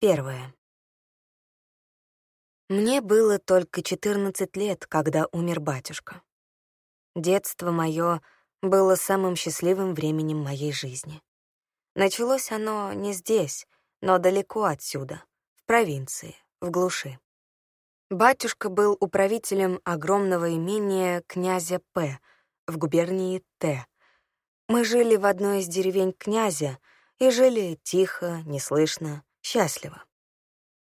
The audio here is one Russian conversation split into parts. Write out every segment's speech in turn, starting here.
Первое. Мне было только 14 лет, когда умер батюшка. Детство мое было самым счастливым временем моей жизни. Началось оно не здесь, но далеко отсюда, в провинции, в глуши. Батюшка был управителем огромного имения князя П. в губернии Т. Мы жили в одной из деревень князя и жили тихо, неслышно, счастлива.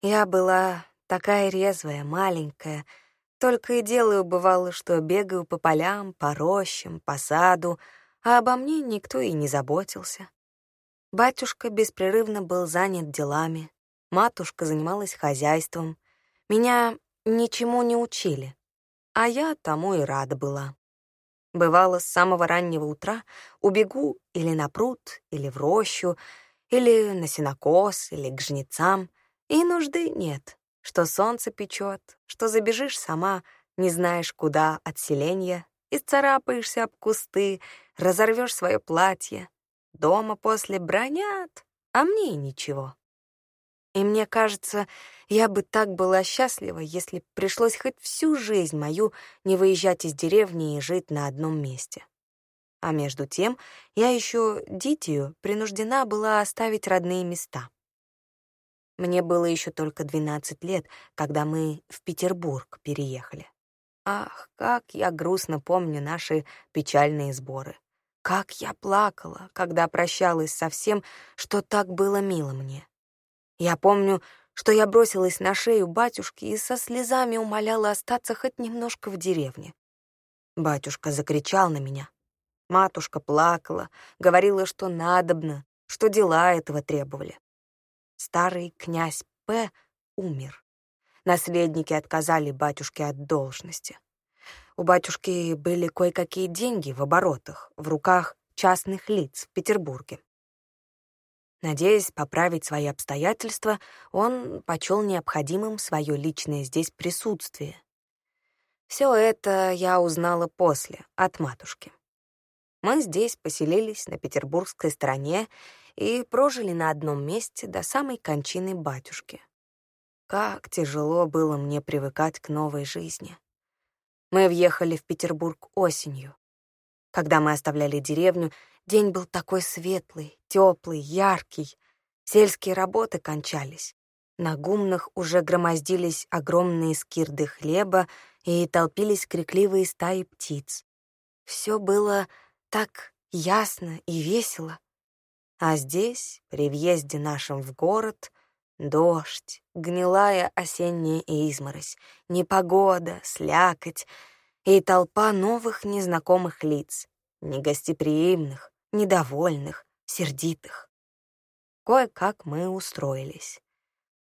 Я была такая резвая, маленькая, только и делаю, бывало, что бегаю по полям, по рощам, по саду, а обо мне никто и не заботился. Батюшка беспрерывно был занят делами, матушка занималась хозяйством. Меня ничему не учили, а я тому и рада была. Бывало, с самого раннего утра убегу или на пруд, или в рощу, или на сенокос, или к жнецам, и нужды нет, что солнце печет, что забежишь сама, не знаешь куда от селения, и царапаешься об кусты, разорвешь свое платье. Дома после бронят, а мне ничего. И мне кажется, я бы так была счастлива, если пришлось хоть всю жизнь мою не выезжать из деревни и жить на одном месте. А между тем я еще дитию принуждена была оставить родные места. Мне было еще только 12 лет, когда мы в Петербург переехали. Ах, как я грустно помню наши печальные сборы. Как я плакала, когда прощалась со всем, что так было мило мне. Я помню, что я бросилась на шею батюшки и со слезами умоляла остаться хоть немножко в деревне. Батюшка закричал на меня, Матушка плакала, говорила, что надобно, что дела этого требовали. Старый князь П. умер. Наследники отказали батюшке от должности. У батюшки были кое-какие деньги в оборотах, в руках частных лиц в Петербурге. Надеясь поправить свои обстоятельства, он почел необходимым свое личное здесь присутствие. Все это я узнала после, от матушки. Мы здесь поселились на петербургской стороне и прожили на одном месте до самой кончины батюшки. Как тяжело было мне привыкать к новой жизни. Мы въехали в Петербург осенью. Когда мы оставляли деревню, день был такой светлый, теплый, яркий. Сельские работы кончались. На гумнах уже громоздились огромные скирды хлеба и толпились крикливые стаи птиц. Все было так ясно и весело. А здесь, при въезде нашем в город, дождь, гнилая осенняя изморозь, непогода, слякоть и толпа новых незнакомых лиц, негостеприимных, недовольных, сердитых. Кое-как мы устроились.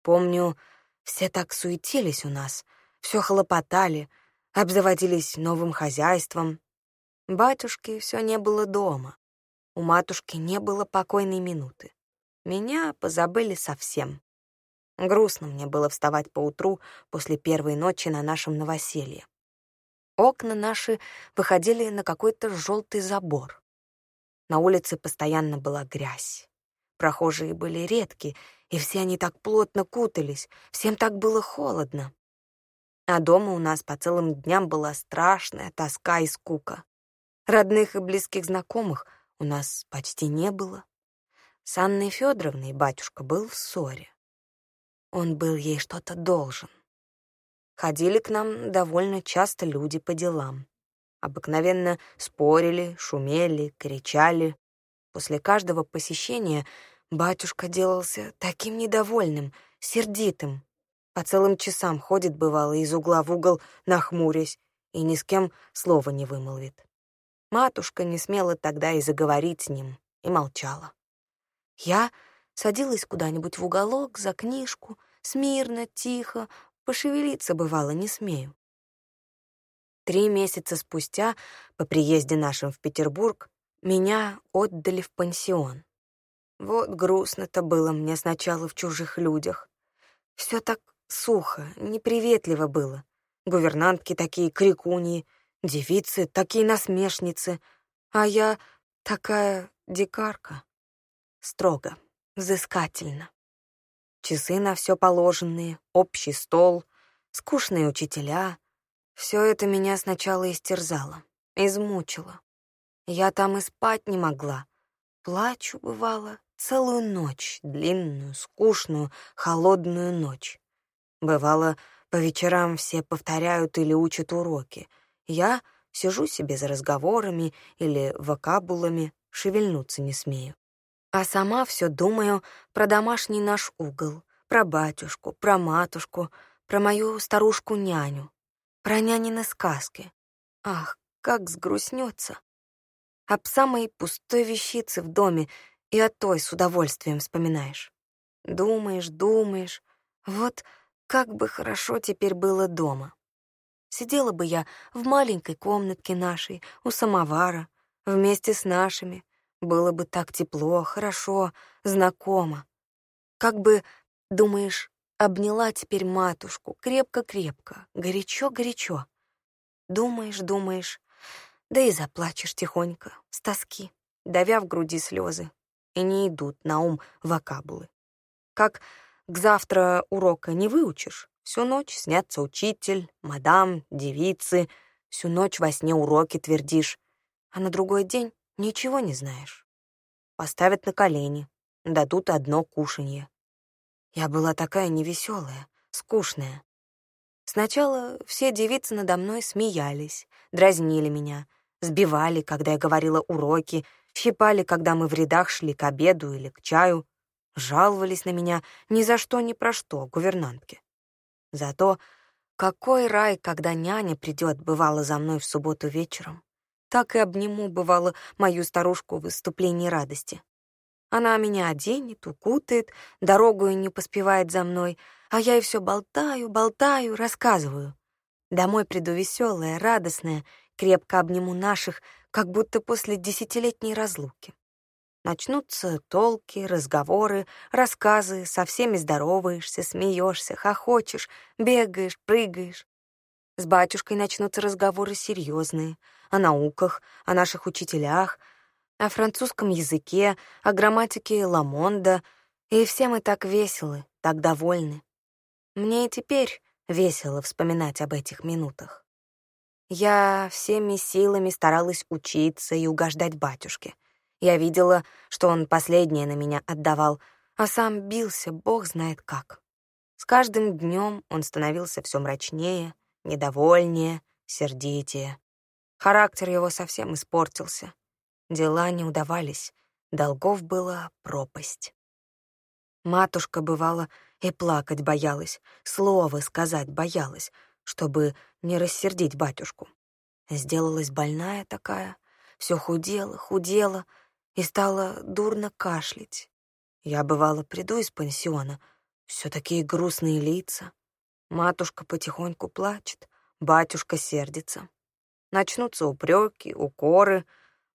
Помню, все так суетились у нас, все хлопотали, обзаводились новым хозяйством, Батюшки все не было дома. У матушки не было покойной минуты. Меня позабыли совсем. Грустно мне было вставать поутру после первой ночи на нашем новоселье. Окна наши выходили на какой-то желтый забор. На улице постоянно была грязь. Прохожие были редки, и все они так плотно кутались, всем так было холодно. А дома у нас по целым дням была страшная тоска и скука. Родных и близких знакомых у нас почти не было. С Анной Федоровной батюшка был в ссоре. Он был ей что-то должен. Ходили к нам довольно часто люди по делам. Обыкновенно спорили, шумели, кричали. После каждого посещения батюшка делался таким недовольным, сердитым. По целым часам ходит, бывало, из угла в угол, нахмурясь, и ни с кем слова не вымолвит. Матушка не смела тогда и заговорить с ним, и молчала. Я садилась куда-нибудь в уголок за книжку, смирно, тихо, пошевелиться бывало не смею. Три месяца спустя, по приезде нашим в Петербург, меня отдали в пансион. Вот грустно-то было мне сначала в чужих людях. Все так сухо, неприветливо было. Гувернантки такие крикуньи, девицы такие насмешницы, а я такая дикарка. Строго, взыскательно. часы на все положенные, общий стол, скучные учителя. Все это меня сначала истерзало, измучило. Я там и спать не могла. Плачу, бывало, целую ночь, длинную, скучную, холодную ночь. Бывало, по вечерам все повторяют или учат уроки. Я сижу себе за разговорами или вокабулами, шевельнуться не смею. А сама все думаю про домашний наш угол, про батюшку, про матушку, про мою старушку-няню, про нянины сказки. Ах, как сгрустнется. Об самой пустой вещице в доме и о той с удовольствием вспоминаешь. Думаешь, думаешь, вот как бы хорошо теперь было дома. Сидела бы я в маленькой комнатке нашей, у самовара, вместе с нашими. Было бы так тепло, хорошо, знакомо. Как бы, думаешь, обняла теперь матушку крепко-крепко, горячо-горячо. Думаешь, думаешь, да и заплачешь тихонько, с тоски, давя в груди слезы, и не идут на ум вокабулы. Как к завтра урока не выучишь, всю ночь снятся учитель, мадам, девицы, всю ночь во сне уроки твердишь, а на другой день ничего не знаешь. Поставят на колени, дадут одно кушанье. Я была такая невеселая, скучная. Сначала все девицы надо мной смеялись, дразнили меня, сбивали, когда я говорила уроки, щипали, когда мы в рядах шли к обеду или к чаю — жаловались на меня ни за что, ни про что, гувернантки. Зато какой рай, когда няня придет, бывало за мной в субботу вечером. Так и обниму, бывало, мою старушку в выступлении радости. Она меня оденет, укутает, дорогу не поспевает за мной, а я и все болтаю, болтаю, рассказываю. Домой приду веселая, радостная, крепко обниму наших, как будто после десятилетней разлуки. Начнутся толки, разговоры, рассказы, со всеми здороваешься, смеешься, хохочешь, бегаешь, прыгаешь. С батюшкой начнутся разговоры серьезные о науках, о наших учителях, о французском языке, о грамматике Ламонда, и все мы так веселы, так довольны. Мне и теперь весело вспоминать об этих минутах. Я всеми силами старалась учиться и угождать батюшке — я видела, что он последнее на меня отдавал, а сам бился, бог знает как. С каждым днем он становился все мрачнее, недовольнее, сердитее. Характер его совсем испортился. Дела не удавались, долгов была пропасть. Матушка, бывала, и плакать боялась, слово сказать боялась, чтобы не рассердить батюшку. Сделалась больная такая, все худела, худела, и стала дурно кашлять. Я, бывало, приду из пансиона, все такие грустные лица. Матушка потихоньку плачет, батюшка сердится. Начнутся упреки, укоры.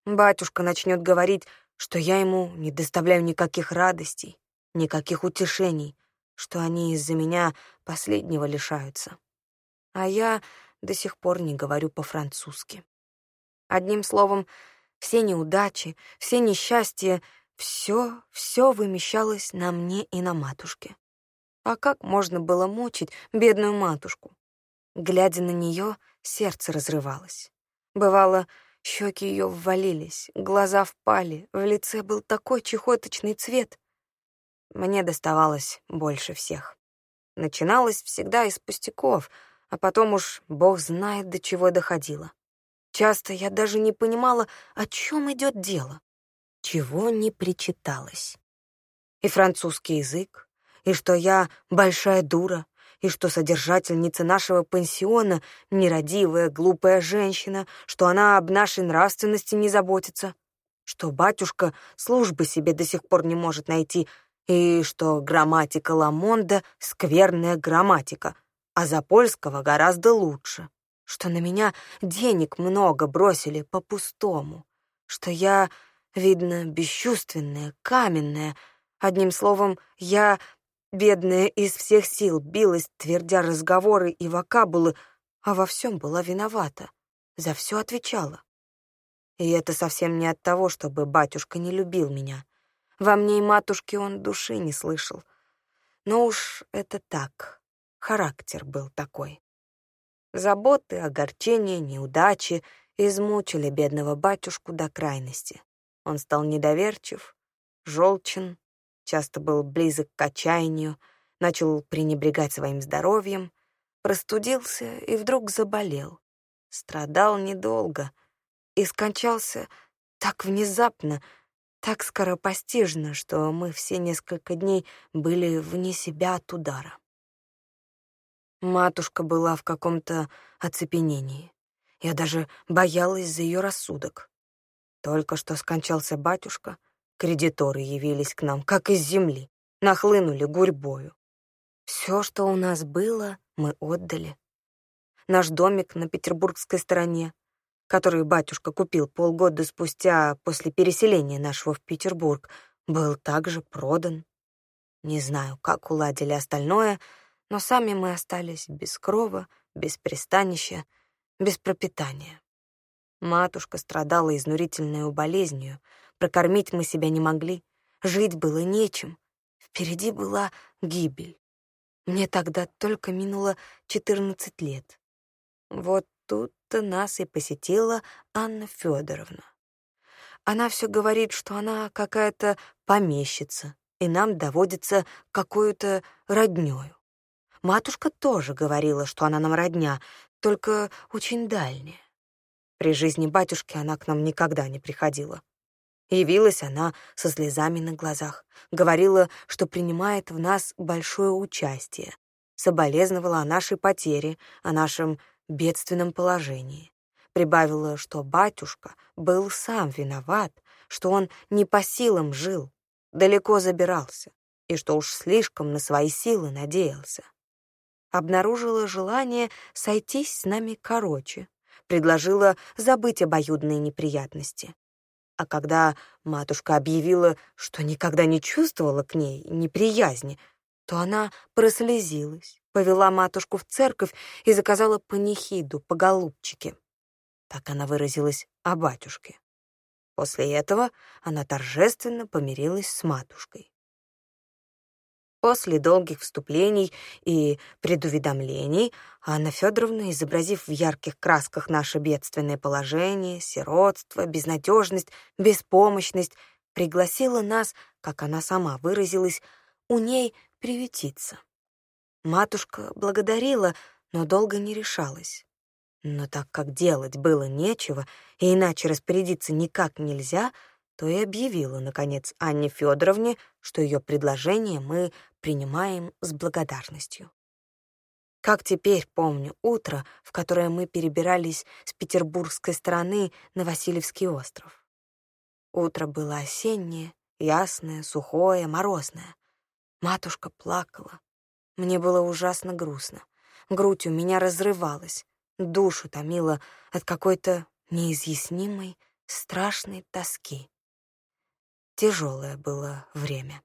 Батюшка начнет говорить, что я ему не доставляю никаких радостей, никаких утешений, что они из-за меня последнего лишаются. А я до сих пор не говорю по-французски. Одним словом, все неудачи, все несчастья, все, все вымещалось на мне и на матушке. А как можно было мучить бедную матушку? Глядя на нее, сердце разрывалось. Бывало, щеки ее ввалились, глаза впали, в лице был такой чехоточный цвет. Мне доставалось больше всех. Начиналось всегда из пустяков, а потом уж бог знает, до чего доходило. Часто я даже не понимала, о чем идет дело, чего не причиталось. И французский язык, и что я большая дура, и что содержательница нашего пансиона — нерадивая, глупая женщина, что она об нашей нравственности не заботится, что батюшка службы себе до сих пор не может найти, и что грамматика Ламонда — скверная грамматика, а за польского гораздо лучше что на меня денег много бросили по-пустому, что я, видно, бесчувственная, каменная. Одним словом, я, бедная, из всех сил билась, твердя разговоры и вокабулы, а во всем была виновата, за все отвечала. И это совсем не от того, чтобы батюшка не любил меня. Во мне и матушке он души не слышал. Но уж это так, характер был такой. Заботы, огорчения, неудачи измучили бедного батюшку до крайности. Он стал недоверчив, желчен, часто был близок к отчаянию, начал пренебрегать своим здоровьем, простудился и вдруг заболел. Страдал недолго и скончался так внезапно, так скоропостижно, что мы все несколько дней были вне себя от удара. Матушка была в каком-то оцепенении. Я даже боялась за ее рассудок. Только что скончался батюшка, кредиторы явились к нам, как из земли, нахлынули гурьбою. Все, что у нас было, мы отдали. Наш домик на петербургской стороне, который батюшка купил полгода спустя после переселения нашего в Петербург, был также продан. Не знаю, как уладили остальное, но сами мы остались без крова, без пристанища, без пропитания. Матушка страдала изнурительной болезнью, прокормить мы себя не могли, жить было нечем. Впереди была гибель. Мне тогда только минуло 14 лет. Вот тут-то нас и посетила Анна Федоровна. Она все говорит, что она какая-то помещица, и нам доводится какую-то роднёю. Матушка тоже говорила, что она нам родня, только очень дальняя. При жизни батюшки она к нам никогда не приходила. Явилась она со слезами на глазах, говорила, что принимает в нас большое участие, соболезновала о нашей потере, о нашем бедственном положении. Прибавила, что батюшка был сам виноват, что он не по силам жил, далеко забирался, и что уж слишком на свои силы надеялся обнаружила желание сойтись с нами короче, предложила забыть обоюдные неприятности. А когда матушка объявила, что никогда не чувствовала к ней неприязни, то она прослезилась, повела матушку в церковь и заказала панихиду по голубчике. Так она выразилась о батюшке. После этого она торжественно помирилась с матушкой. После долгих вступлений и предуведомлений Анна Федоровна, изобразив в ярких красках наше бедственное положение, сиротство, безнадежность, беспомощность, пригласила нас, как она сама выразилась, у ней приветиться. Матушка благодарила, но долго не решалась. Но так как делать было нечего, и иначе распорядиться никак нельзя — то и объявила, наконец, Анне Федоровне, что ее предложение мы принимаем с благодарностью. Как теперь помню утро, в которое мы перебирались с петербургской стороны на Васильевский остров. Утро было осеннее, ясное, сухое, морозное. Матушка плакала. Мне было ужасно грустно. Грудь у меня разрывалась, душу томила от какой-то неизъяснимой, страшной тоски. Тяжелое было время.